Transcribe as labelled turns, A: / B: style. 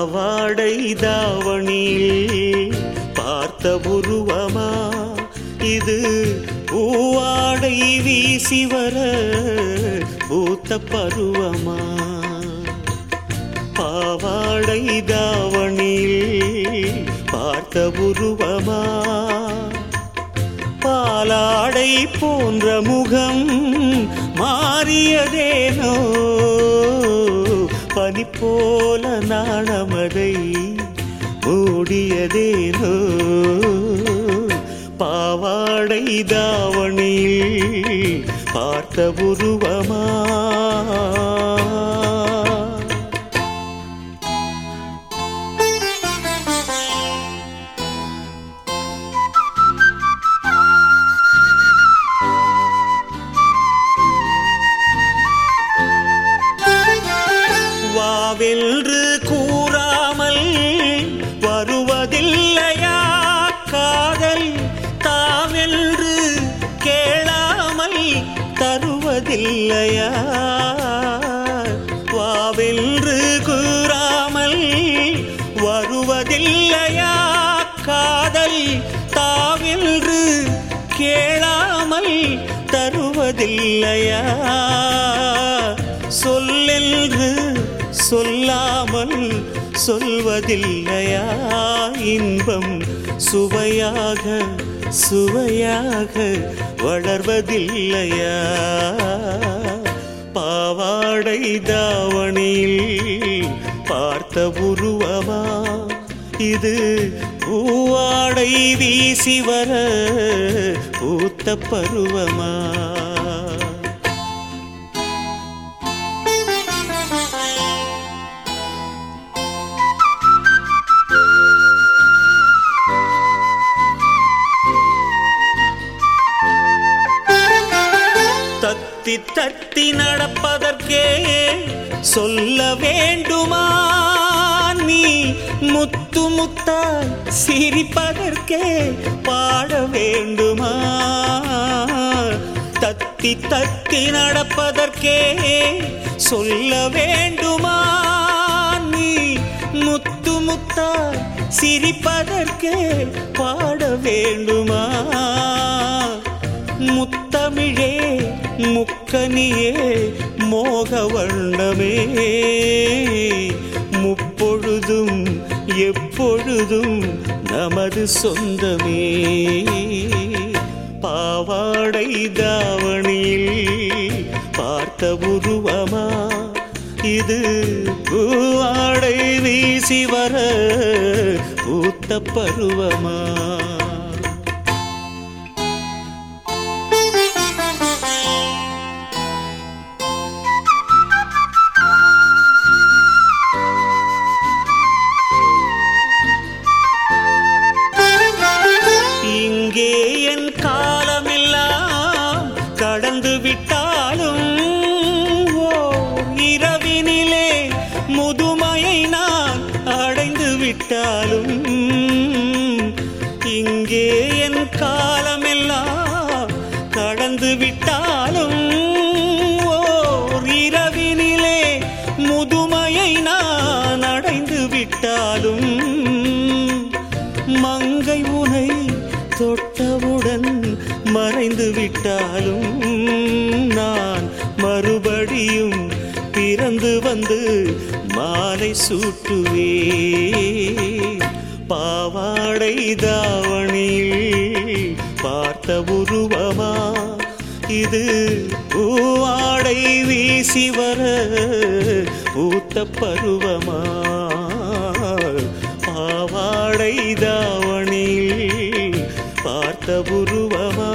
A: பாவாடை தாவணியில் பார்த்த உருவமா? இது பூவாடை வீசி வர பூத்த பருவமா? பாவாடை தாவணியில் பார்த்த உருவமா? பாலாடை போன்ற முகம் மாறியதேனோ? பனி போல நாணமதை மூடியதேனோ? பாவாடை தாவணியில் பார்த்த உருவமா? கூறாமல் வருவதில்லையா? காதல் தாமென்று கேளாமல் தருவதில்லையா? வாவென்று கூறாமல் வருவதில்லையா? காதல் தாவென்று கேளாமல் தருவதில்லையா? சொல்லென்று சொல்லாமல் சொல்வதில்லையா? இன்பம் சுவையாக சுவையாக வளர்வதில்லையா? பாவாடை தாவணியில் பார்த்த உருவமா? இது பூவாடை வீசி வர பூத்த பருவமா? தத்தி தத்தி நடப்பதற்கே சொல்ல வேண்டுமா? நீ முத்து முத்தாய் சிரிப்பதற்கே பாட வேண்டுமா? தத்தி தத்தி நடப்பதற்கே சொல்ல வேண்டுமா? நீ முத்து முத்தாய் சிரிப்பதற்கே பாட வேண்டுமா? முத்தமிழே முக்கனியே மோக வண்ணமே முப்பொழுதும் எப்பொழுதும் நமது சொந்தமே. பாவாடை தாவணியில் பார்த்த உருவமா? இது பூவாடை வீசி வர பூத்த பருவமா? விட்டாலும் இங்கே என் காலமெல்லாம் கடந்து விட்டாலும் ஓர் இரவினிலே முதுமையை நான் அடைந்து விட்டாலும் மங்கை உனை தொட்டவுடன் மறைந்து விட்டாலும் நான் மறுபடியும் பிறந்து வந்து சூட்டுவே பாவாடை தாவணியில் பார்த்த உருவமா? இது பூவாடை வீசி வர பூத்த பருவமா? பாவாடை தாவணியில் பார்த்த உருவமா?